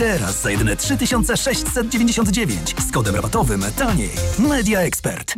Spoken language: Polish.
Teraz za jedyne 3699 z kodem rabatowym taniej. Media Expert.